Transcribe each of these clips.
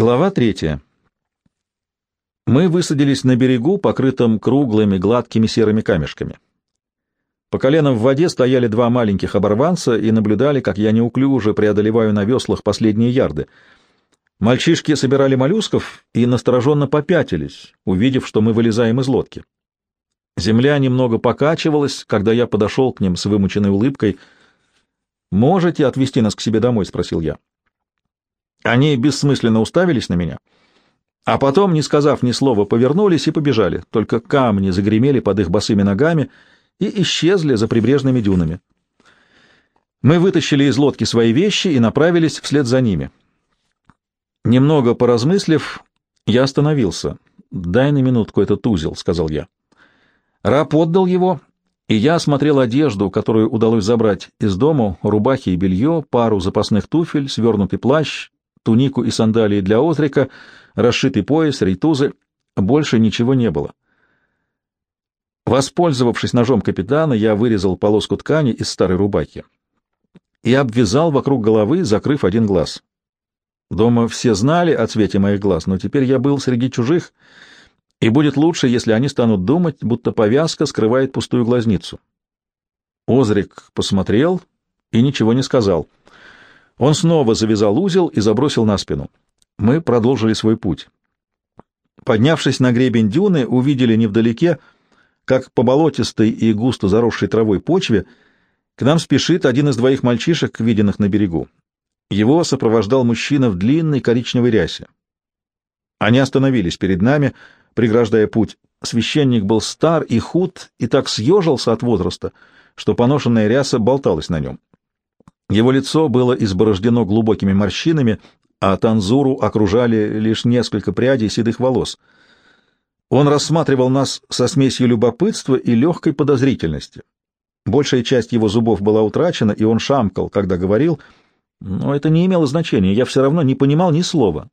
Глава третья. Мы высадились на берегу, покрытом круглыми гладкими серыми камешками. По колено в воде стояли два маленьких оборванца и наблюдали, как я неуклюже преодолеваю на веслах последние ярды. Мальчишки собирали моллюсков и настороженно попятились, увидев, что мы вылезаем из лодки. Земля немного покачивалась, когда я подошел к ним с вымученной улыбкой. «Можете отвезти нас к себе домой?» — спросил я. Они бессмысленно уставились на меня, а потом, не сказав ни слова, повернулись и побежали, только камни загремели под их босыми ногами и исчезли за прибрежными дюнами. Мы вытащили из лодки свои вещи и направились вслед за ними. Немного поразмыслив, я остановился. «Дай на минутку этот узел», — сказал я. Раб отдал его, и я осмотрел одежду, которую удалось забрать из дома, рубахи и белье, пару запасных туфель, свернутый плащ, тунику и сандалии для Озрика, расшитый пояс, рейтузы. Больше ничего не было. Воспользовавшись ножом капитана, я вырезал полоску ткани из старой рубахи и обвязал вокруг головы, закрыв один глаз. Дома все знали о цвете моих глаз, но теперь я был среди чужих, и будет лучше, если они станут думать, будто повязка скрывает пустую глазницу. Озрик посмотрел и ничего не сказал — он снова завязал узел и забросил на спину. Мы продолжили свой путь. Поднявшись на гребень дюны, увидели невдалеке, как по болотистой и густо заросшей травой почве к нам спешит один из двоих мальчишек, виденных на берегу. Его сопровождал мужчина в длинной коричневой рясе. Они остановились перед нами, преграждая путь. Священник был стар и худ, и так съежился от возраста, что поношенная ряса болталась на нем. Его лицо было изборождено глубокими морщинами, а танзуру окружали лишь несколько прядей седых волос. Он рассматривал нас со смесью любопытства и легкой подозрительности. Большая часть его зубов была утрачена, и он шамкал, когда говорил, но это не имело значения, я все равно не понимал ни слова.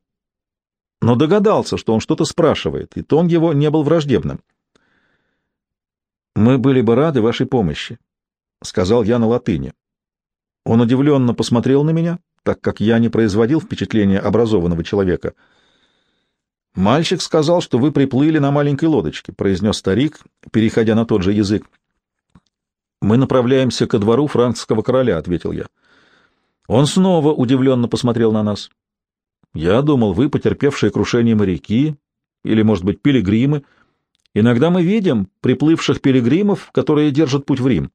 Но догадался, что он что-то спрашивает, и тон его не был враждебным. «Мы были бы рады вашей помощи», — сказал я на латыни. Он удивленно посмотрел на меня, так как я не производил впечатления образованного человека. «Мальчик сказал, что вы приплыли на маленькой лодочке», — произнес старик, переходя на тот же язык. «Мы направляемся ко двору франкского короля», — ответил я. Он снова удивленно посмотрел на нас. «Я думал, вы потерпевшие крушение моряки или, может быть, пилигримы. Иногда мы видим приплывших пилигримов, которые держат путь в Рим.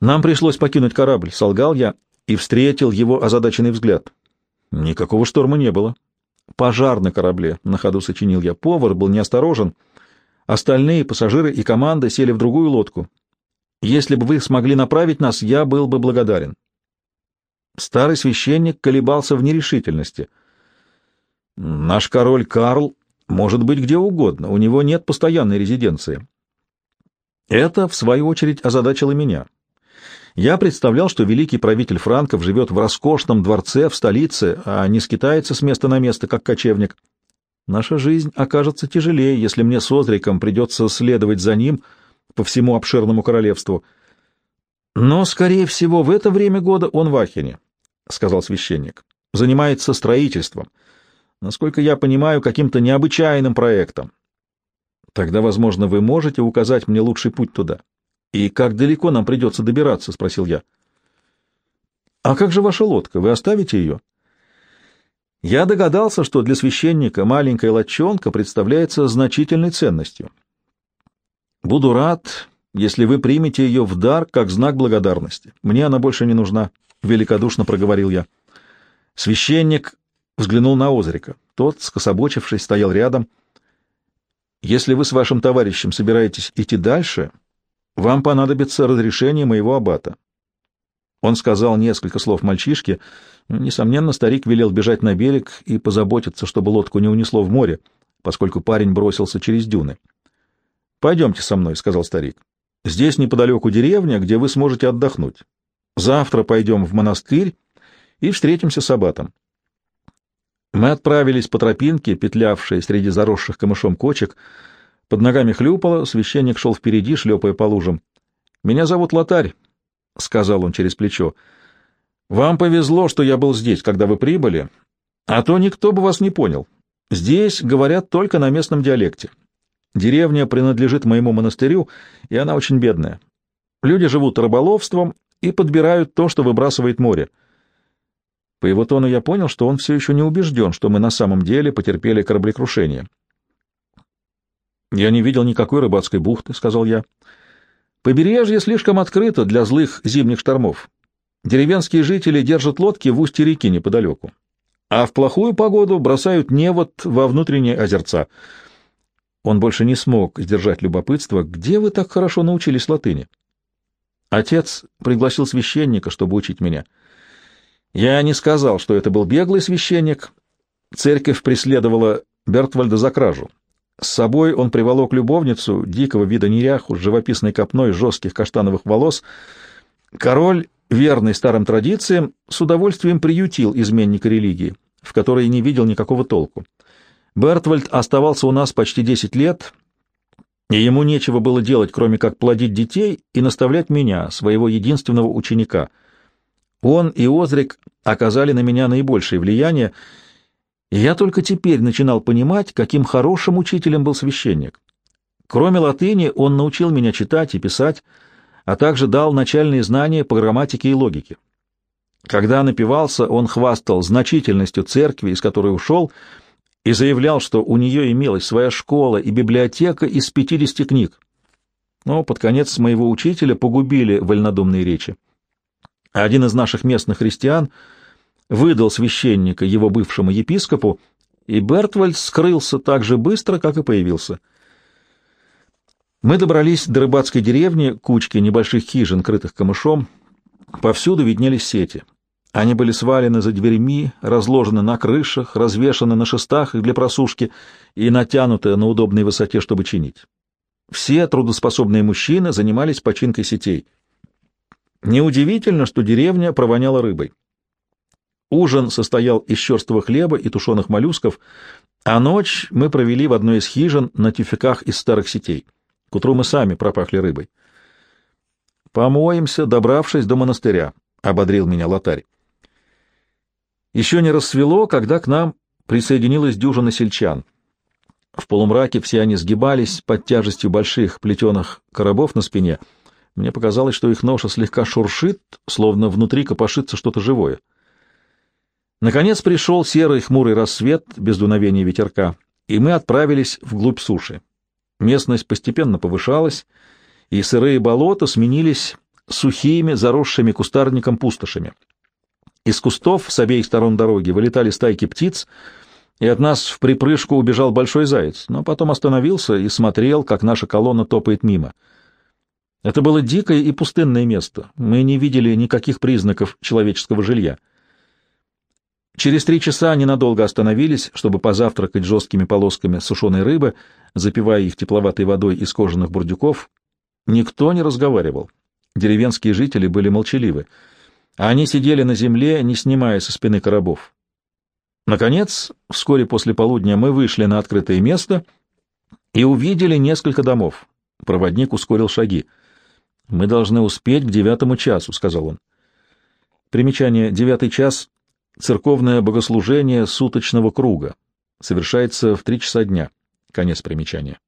Нам пришлось покинуть корабль, солгал я и встретил его озадаченный взгляд. Никакого шторма не было. Пожар на корабле, на ходу сочинил я. Повар был неосторожен. Остальные пассажиры и команда сели в другую лодку. Если бы вы смогли направить нас, я был бы благодарен. Старый священник колебался в нерешительности. Наш король Карл может быть где угодно, у него нет постоянной резиденции. Это, в свою очередь, озадачило меня. Я представлял, что великий правитель франков живет в роскошном дворце в столице, а не скитается с места на место, как кочевник. Наша жизнь окажется тяжелее, если мне с Озриком придется следовать за ним по всему обширному королевству. Но, скорее всего, в это время года он в Ахене, — сказал священник. Занимается строительством. Насколько я понимаю, каким-то необычайным проектом. Тогда, возможно, вы можете указать мне лучший путь туда. «И как далеко нам придется добираться?» — спросил я. «А как же ваша лодка? Вы оставите ее?» Я догадался, что для священника маленькая лодчонка представляется значительной ценностью. «Буду рад, если вы примете ее в дар как знак благодарности. Мне она больше не нужна», — великодушно проговорил я. Священник взглянул на Озрика. Тот, скособочившись, стоял рядом. «Если вы с вашим товарищем собираетесь идти дальше...» Вам понадобится разрешение моего аббата. Он сказал несколько слов мальчишке. Несомненно, старик велел бежать на берег и позаботиться, чтобы лодку не унесло в море, поскольку парень бросился через дюны. «Пойдемте со мной», — сказал старик. «Здесь неподалеку деревня, где вы сможете отдохнуть. Завтра пойдем в монастырь и встретимся с аббатом». Мы отправились по тропинке, петлявшей среди заросших камышом кочек, — под ногами хлюпало, священник шел впереди, шлепая по лужам. «Меня зовут Лотарь», — сказал он через плечо. «Вам повезло, что я был здесь, когда вы прибыли, А то никто бы вас не понял. Здесь говорят только на местном диалекте. Деревня принадлежит моему монастырю, и она очень бедная. Люди живут рыболовством и подбирают то, что выбрасывает море. По его тону я понял, что он все еще не убежден, что мы на самом деле потерпели кораблекрушение. «Я не видел никакой рыбацкой бухты», — сказал я. «Побережье слишком открыто для злых зимних штормов. Деревенские жители держат лодки в устье реки неподалеку, а в плохую погоду бросают невод во внутренние озерца. Он больше не смог сдержать любопытство. «Где вы так хорошо научились латыни?» Отец пригласил священника, чтобы учить меня. Я не сказал, что это был беглый священник. Церковь преследовала Бертвальда за кражу. С собой он приволок любовницу, дикого вида неряху, с живописной копной жестких каштановых волос. Король, верный старым традициям, с удовольствием приютил изменника религии, в которой не видел никакого толку. Бертвальд оставался у нас почти десять лет, и ему нечего было делать, кроме как плодить детей и наставлять меня, своего единственного ученика. Он и Озрик оказали на меня наибольшее влияние, я только теперь начинал понимать, каким хорошим учителем был священник. Кроме латыни, он научил меня читать и писать, а также дал начальные знания по грамматике и логике. Когда напивался, он хвастал значительностью церкви, из которой ушел, — и заявлял, что у нее имелась своя школа и библиотека из 50 книг. Но под конец моего учителя погубили вольнодумные речи. Один из наших местных христиан выдал священника его бывшему епископу, и Бертвальд скрылся так же быстро, как и появился. Мы добрались до рыбацкой деревни, кучки небольших хижин, крытых камышом. Повсюду виднелись сети. Они были свалены за дверьми, разложены на крышах, развешаны на шестах для просушки и натянуты на удобной высоте, чтобы чинить. Все трудоспособные мужчины занимались починкой сетей. Неудивительно, что деревня провоняла рыбой. Ужин состоял из черствого хлеба и тушеных моллюсков, а ночь мы провели в одной из хижин на тюфяках из старых сетей. К утру мы сами пропахли рыбой. «Помоемся, добравшись до монастыря», — ободрил меня лотарь. Еще не рассвело, когда к нам присоединилась дюжина сельчан. В полумраке все они сгибались под тяжестью больших плетеных коробов на спине. Мне показалось, что их ноша слегка шуршит, словно внутри копошится что-то живое. Наконец пришел серый хмурый рассвет без дуновения ветерка, и мы отправились вглубь суши. Местность постепенно повышалась, и сырые болота сменились сухими, заросшими кустарником пустошами. Из кустов с обеих сторон дороги вылетали стайки птиц, и от нас в припрыжку убежал большой заяц, но потом остановился и смотрел, как наша колонна топает мимо. Это было дикое и пустынное место. Мы не видели никаких признаков человеческого жилья. Через три часа ненадолго остановились, чтобы позавтракать жесткими полосками сушеной рыбы, запивая их тепловатой водой из кожаных бурдюков. Никто не разговаривал. Деревенские жители были молчаливы они сидели на земле, не снимая со спины коробов. Наконец, вскоре после полудня мы вышли на открытое место и увидели несколько домов. Проводник ускорил шаги. «Мы должны успеть к девятому часу», — сказал он. Примечание «девятый час» — церковное богослужение суточного круга. Совершается в три часа дня. Конец примечания.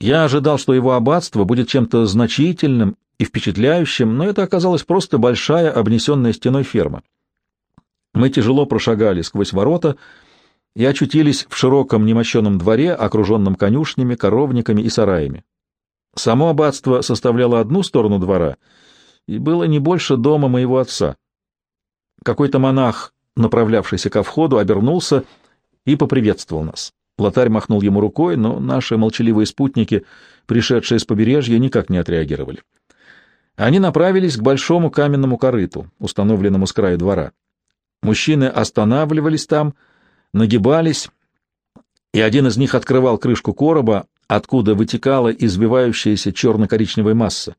Я ожидал, что его аббатство будет чем-то значительным и впечатляющим, но это оказалась просто большая обнесенная стеной ферма. Мы тяжело прошагали сквозь ворота и очутились в широком немощенном дворе, окруженном конюшнями, коровниками и сараями. Само аббатство составляло одну сторону двора и было не больше дома моего отца. Какой-то монах, направлявшийся ко входу, обернулся и поприветствовал нас. Лотарь махнул ему рукой, но наши молчаливые спутники, пришедшие с побережья, никак не отреагировали. Они направились к большому каменному корыту, установленному с края двора. Мужчины останавливались там, нагибались, и один из них открывал крышку короба, откуда вытекала избивающаяся черно-коричневая масса.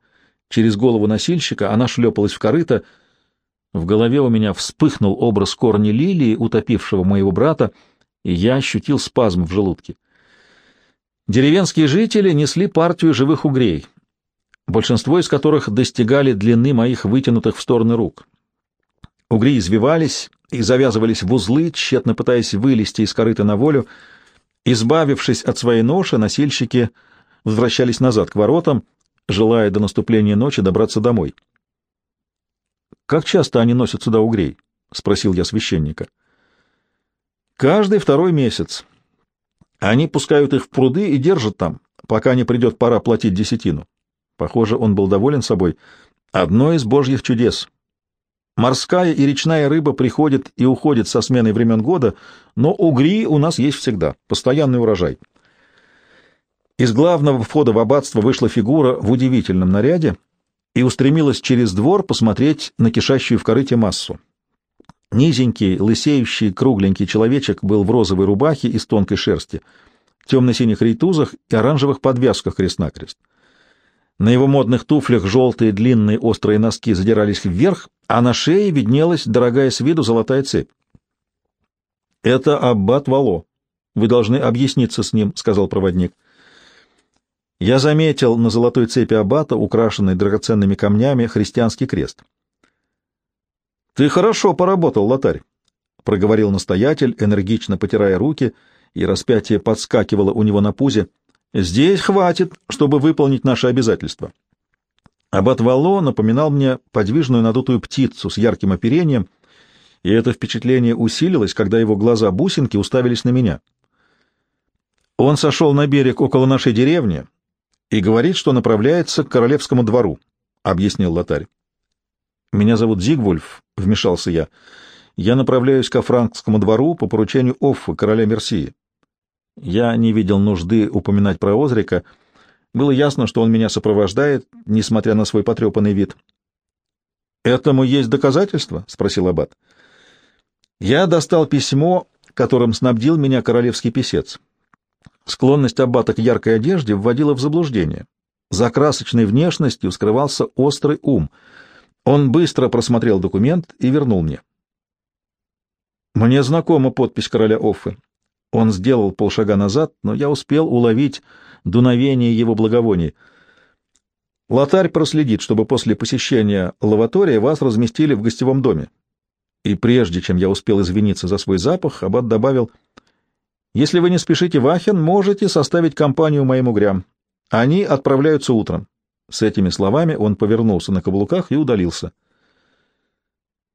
Через голову носильщика она шлепалась в корыто. В голове у меня вспыхнул образ корни лилии, утопившего моего брата, и я ощутил спазм в желудке. Деревенские жители несли партию живых угрей, большинство из которых достигали длины моих вытянутых в стороны рук. Угри извивались и завязывались в узлы, тщетно пытаясь вылезти из корыта на волю. Избавившись от своей ноши, носильщики возвращались назад к воротам, желая до наступления ночи добраться домой. «Как часто они носят сюда угрей?» — спросил я священника. «Каждый второй месяц. Они пускают их в пруды и держат там, пока не придет пора платить десятину. Похоже, он был доволен собой. Одно из божьих чудес. Морская и речная рыба приходит и уходит со сменой времен года, но угри у нас есть всегда, постоянный урожай. Из главного входа в аббатство вышла фигура в удивительном наряде и устремилась через двор посмотреть на кишащую в корыте массу. Низенький, лысеющий, кругленький человечек был в розовой рубахе из тонкой шерсти, темно-синих рейтузах и оранжевых подвязках крест-накрест. На его модных туфлях желтые длинные острые носки задирались вверх, а на шее виднелась дорогая с виду золотая цепь. «Это аббат Вало. Вы должны объясниться с ним», — сказал проводник. Я заметил на золотой цепи аббата, украшенной драгоценными камнями, христианский крест. «Ты хорошо поработал, лотарь», — проговорил настоятель, энергично потирая руки, и распятие подскакивало у него на пузе. «Здесь хватит, чтобы выполнить наши обязательства». Аббат Вало напоминал мне подвижную надутую птицу с ярким оперением, и это впечатление усилилось, когда его глаза-бусинки уставились на меня. Он сошел на берег около нашей деревни и говорит, что направляется к королевскому двору, — объяснил лотарь. «Меня зовут Зигвульф», — вмешался я. «Я направляюсь ко франкскому двору по поручению Оффа, короля Мерсии». Я не видел нужды упоминать про Озрика. Было ясно, что он меня сопровождает, несмотря на свой потрепанный вид. «Этому есть доказательства?» — спросил Аббат. Я достал письмо, которым снабдил меня королевский писец. Склонность Аббата к яркой одежде вводила в заблуждение. За красочной внешностью скрывался острый ум — он быстро просмотрел документ и вернул мне. Мне знакома подпись короля Оффы. Он сделал полшага назад, но я успел уловить дуновение его благовоний. Лотарь проследит, чтобы после посещения лаватория вас разместили в гостевом доме. И прежде чем я успел извиниться за свой запах, Аббат добавил, «Если вы не спешите в Ахен, можете составить компанию моим угрям. Они отправляются утром. С этими словами он повернулся на каблуках и удалился.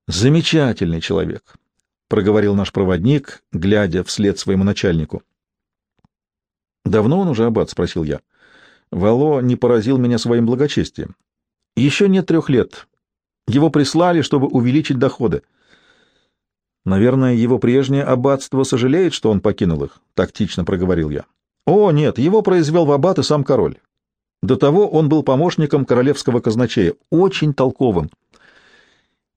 «Замечательный человек», — проговорил наш проводник, глядя вслед своему начальнику. «Давно он уже аббат?» — спросил я. Вало не поразил меня своим благочестием. «Еще нет трех лет. Его прислали, чтобы увеличить доходы». «Наверное, его прежнее аббатство сожалеет, что он покинул их», — тактично проговорил я. «О, нет, его произвел в аббаты сам король. До того он был помощником королевского казначея, очень толковым.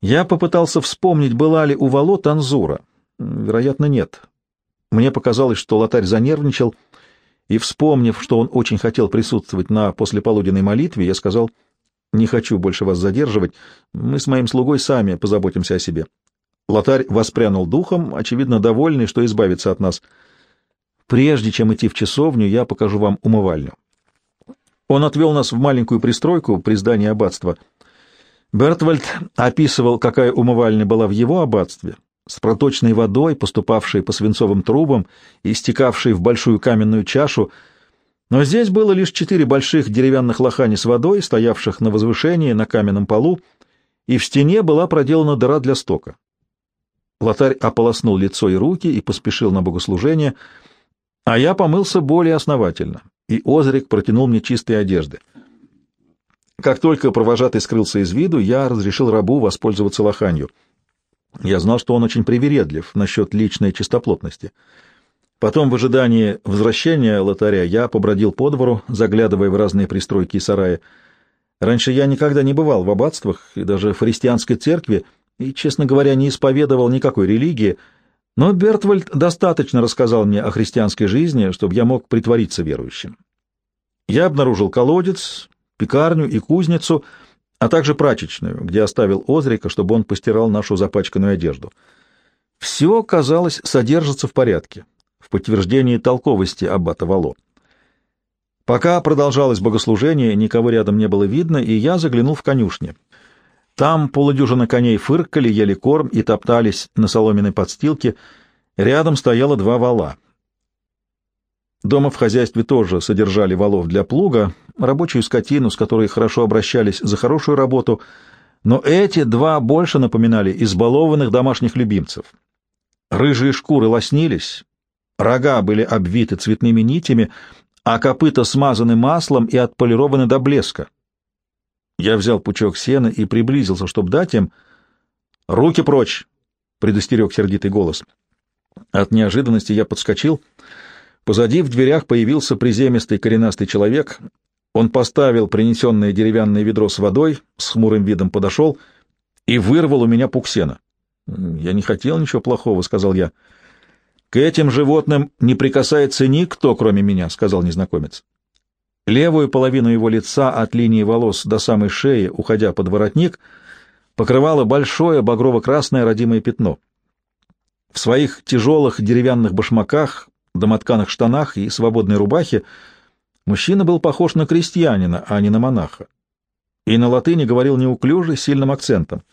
Я попытался вспомнить, была ли у Вало танзура. Вероятно, нет. Мне показалось, что лотарь занервничал, и, вспомнив, что он очень хотел присутствовать на послеполуденной молитве, я сказал, «Не хочу больше вас задерживать, мы с моим слугой сами позаботимся о себе». Лотарь воспрянул духом, очевидно, довольный, что избавится от нас. «Прежде чем идти в часовню, я покажу вам умывальню». Он отвел нас в маленькую пристройку при здании аббатства. Бертвальд описывал, какая умывальня была в его аббатстве, с проточной водой, поступавшей по свинцовым трубам и стекавшей в большую каменную чашу, но здесь было лишь четыре больших деревянных лохани с водой, стоявших на возвышении на каменном полу, и в стене была проделана дыра для стока. Лотарь ополоснул лицо и руки и поспешил на богослужение, а я помылся более основательно и Озрик протянул мне чистые одежды. Как только провожатый скрылся из виду, я разрешил рабу воспользоваться лоханью. Я знал, что он очень привередлив насчет личной чистоплотности. Потом, в ожидании возвращения лотаря, я побродил по двору, заглядывая в разные пристройки и сараи. Раньше я никогда не бывал в аббатствах и даже в христианской церкви, и, честно говоря, не исповедовал никакой религии, но Бертвальд достаточно рассказал мне о христианской жизни, чтобы я мог притвориться верующим. Я обнаружил колодец, пекарню и кузницу, а также прачечную, где оставил Озрика, чтобы он постирал нашу запачканную одежду. Все, казалось, содержится в порядке, в подтверждении толковости аббата Вало. Пока продолжалось богослужение, никого рядом не было видно, и я заглянул в конюшни. Там полудюжина коней фыркали, ели корм и топтались на соломенной подстилке. Рядом стояло два вала. Дома в хозяйстве тоже содержали валов для плуга, рабочую скотину, с которой хорошо обращались за хорошую работу, но эти два больше напоминали избалованных домашних любимцев. Рыжие шкуры лоснились, рога были обвиты цветными нитями, а копыта смазаны маслом и отполированы до блеска. Я взял пучок сена и приблизился, чтобы дать им. «Руки прочь!» — предостерег сердитый голос. От неожиданности я подскочил — Позади в дверях появился приземистый коренастый человек. Он поставил принесенное деревянное ведро с водой, с хмурым видом подошел и вырвал у меня пук сена. «Я не хотел ничего плохого», — сказал я. «К этим животным не прикасается никто, кроме меня», — сказал незнакомец. Левую половину его лица от линии волос до самой шеи, уходя под воротник, покрывало большое багрово-красное родимое пятно. В своих тяжелых деревянных башмаках домотканых штанах и свободной рубахе, мужчина был похож на крестьянина, а не на монаха. И на латыни говорил неуклюже, сильным акцентом.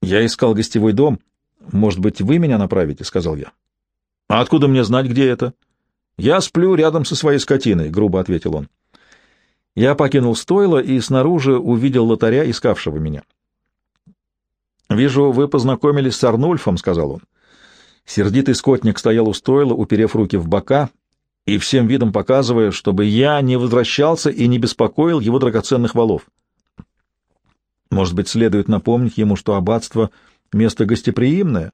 «Я искал гостевой дом. Может быть, вы меня направите?» — сказал я. «А откуда мне знать, где это?» «Я сплю рядом со своей скотиной», — грубо ответил он. Я покинул стойло и снаружи увидел лотаря, искавшего меня. «Вижу, вы познакомились с Арнульфом», — сказал он. Сердитый скотник стоял у стойла, уперев руки в бока и всем видом показывая, чтобы я не возвращался и не беспокоил его драгоценных валов. Может быть, следует напомнить ему, что аббатство — место гостеприимное?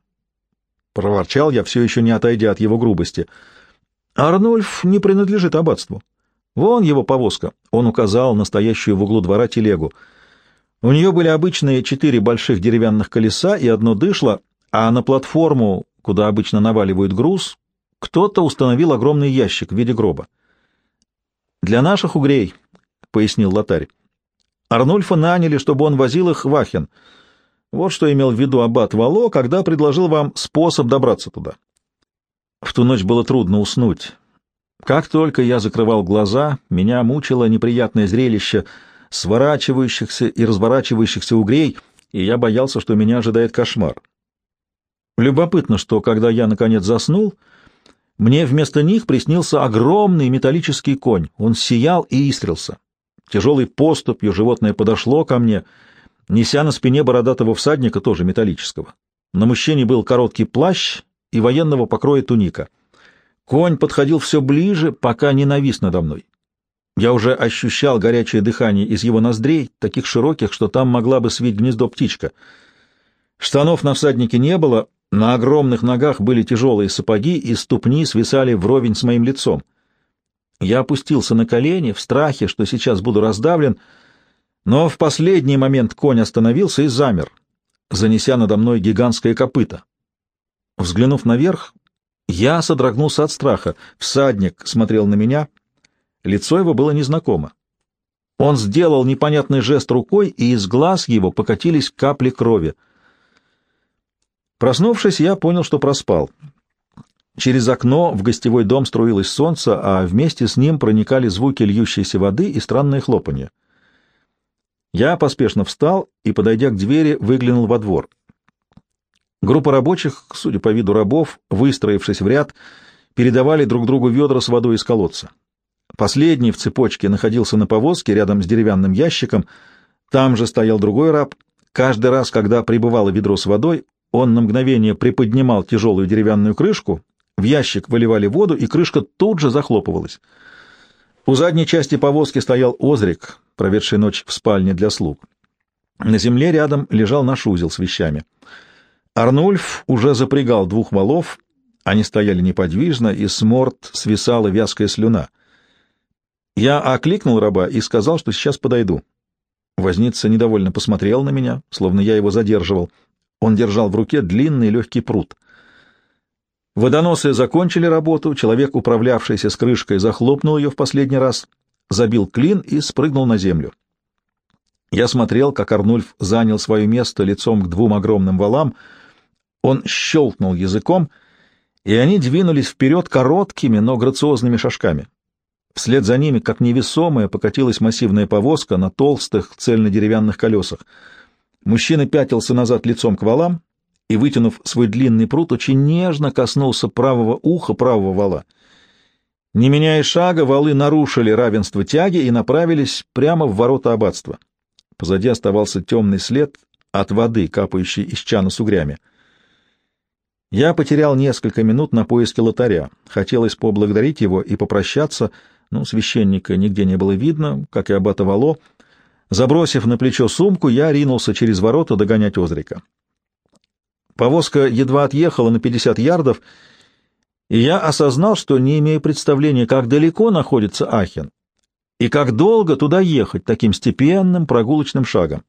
Проворчал я, все еще не отойдя от его грубости. Арнольф не принадлежит аббатству. Вон его повозка. Он указал настоящую в углу двора телегу. У нее были обычные четыре больших деревянных колеса и одно дышло, а на платформу, куда обычно наваливают груз, кто-то установил огромный ящик в виде гроба. «Для наших угрей», — пояснил лотарь. «Арнульфа наняли, чтобы он возил их в Ахен. Вот что имел в виду аббат Вало, когда предложил вам способ добраться туда». В ту ночь было трудно уснуть. Как только я закрывал глаза, меня мучило неприятное зрелище сворачивающихся и разворачивающихся угрей, и я боялся, что меня ожидает кошмар. Любопытно, что, когда я, наконец, заснул, мне вместо них приснился огромный металлический конь. Он сиял и искрился. Тяжелой поступью животное подошло ко мне, неся на спине бородатого всадника, тоже металлического. На мужчине был короткий плащ и военного покроя туника. Конь подходил все ближе, пока не навис надо мной. Я уже ощущал горячее дыхание из его ноздрей, таких широких, что там могла бы свить гнездо птичка. Штанов на всаднике не было, на огромных ногах были тяжелые сапоги, и ступни свисали вровень с моим лицом. Я опустился на колени в страхе, что сейчас буду раздавлен, но в последний момент конь остановился и замер, занеся надо мной гигантское копыто. Взглянув наверх, я содрогнулся от страха. Всадник смотрел на меня, лицо его было незнакомо. Он сделал непонятный жест рукой, и из глаз его покатились капли крови — Проснувшись, я понял, что проспал. Через окно в гостевой дом струилось солнце, а вместе с ним проникали звуки льющейся воды и странные хлопанье. Я поспешно встал и, подойдя к двери, выглянул во двор. Группа рабочих, судя по виду рабов, выстроившись в ряд, передавали друг другу ведра с водой из колодца. Последний в цепочке находился на повозке рядом с деревянным ящиком, там же стоял другой раб. Каждый раз, когда прибывало ведро с водой, он на мгновение приподнимал тяжелую деревянную крышку, в ящик выливали воду, и крышка тут же захлопывалась. У задней части повозки стоял Озрик, проведший ночь в спальне для слуг. На земле рядом лежал наш узел с вещами. Арнульф уже запрягал двух валов, они стояли неподвижно, и с морд свисала вязкая слюна. Я окликнул раба и сказал, что сейчас подойду. Возница недовольно посмотрел на меня, словно я его задерживал — он держал в руке длинный легкий пруд. Водоносы закончили работу, человек, управлявшийся с крышкой, захлопнул ее в последний раз, забил клин и спрыгнул на землю. Я смотрел, как Арнульф занял свое место лицом к двум огромным валам. Он щелкнул языком, и они двинулись вперед короткими, но грациозными шажками. Вслед за ними, как невесомая, покатилась массивная повозка на толстых цельнодеревянных колесах. Мужчина пятился назад лицом к валам и, вытянув свой длинный пруд, очень нежно коснулся правого уха правого вала. Не меняя шага, валы нарушили равенство тяги и направились прямо в ворота аббатства. Позади оставался темный след от воды, капающей из чана с угрями. Я потерял несколько минут на поиске лотаря. Хотелось поблагодарить его и попрощаться, но священника нигде не было видно, как и аббата Вало. Забросив на плечо сумку, я ринулся через ворота догонять Озрика. Повозка едва отъехала на 50 ярдов, и я осознал, что не имею представления, как далеко находится Ахен и как долго туда ехать таким степенным прогулочным шагом.